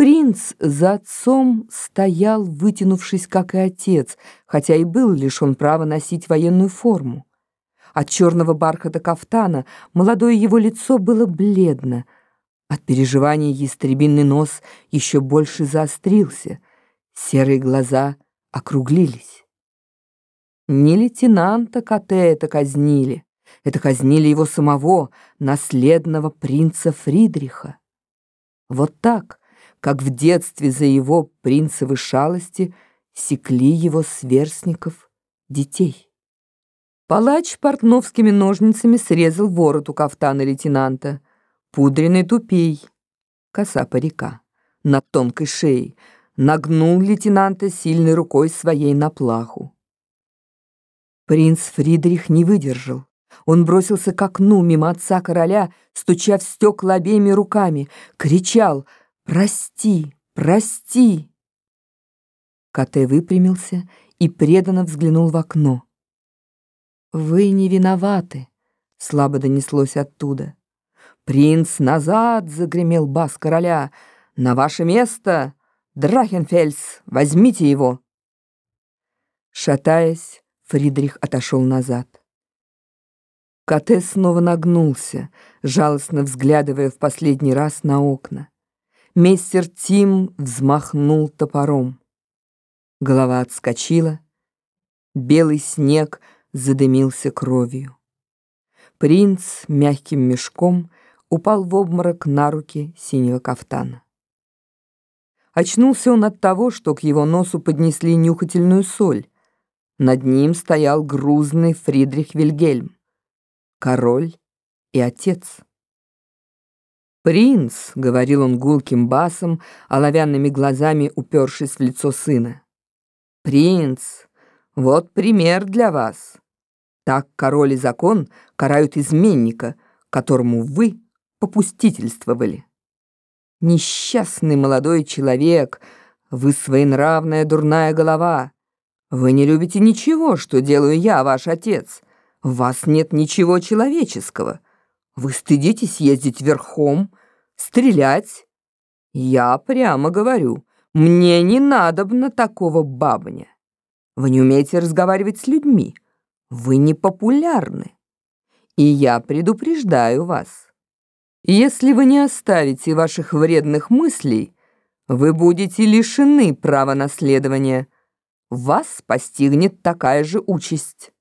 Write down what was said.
Принц за отцом стоял, вытянувшись, как и отец, хотя и был лишен права носить военную форму. От черного бархата кафтана молодое его лицо было бледно. От переживания ястребиный нос еще больше заострился, серые глаза округлились. Не лейтенанта Коте это казнили, это казнили его самого, наследного принца Фридриха. Вот так, как в детстве за его принцевы шалости секли его сверстников, детей. Палач портновскими ножницами срезал ворот у кафтана лейтенанта. Пудренный тупей, коса парика, на тонкой шее, нагнул лейтенанта сильной рукой своей на плаху. Принц Фридрих не выдержал. Он бросился к окну мимо отца короля, стуча в стекла обеими руками, кричал «Прости, прости!». Коте выпрямился и преданно взглянул в окно. «Вы не виноваты», — слабо донеслось оттуда. «Принц, назад!» — загремел бас короля. «На ваше место! Драхенфельс, возьмите его!» Шатаясь, Фридрих отошел назад. Коте снова нагнулся, жалостно взглядывая в последний раз на окна. Мейстер Тим взмахнул топором. Голова отскочила. Белый снег — задымился кровью. Принц мягким мешком упал в обморок на руки синего кафтана. Очнулся он от того, что к его носу поднесли нюхательную соль. Над ним стоял грузный Фридрих Вильгельм, король и отец. «Принц», — говорил он гулким басом, оловянными глазами упершись в лицо сына. «Принц, вот пример для вас. Так король и закон карают изменника, которому вы попустительствовали. Несчастный молодой человек, вы своенравная дурная голова. Вы не любите ничего, что делаю я, ваш отец. В вас нет ничего человеческого. Вы стыдитесь ездить верхом, стрелять. Я прямо говорю, мне не надобно такого бабня. Вы не умеете разговаривать с людьми. Вы не популярны. И я предупреждаю вас. Если вы не оставите ваших вредных мыслей, вы будете лишены права наследования. Вас постигнет такая же участь.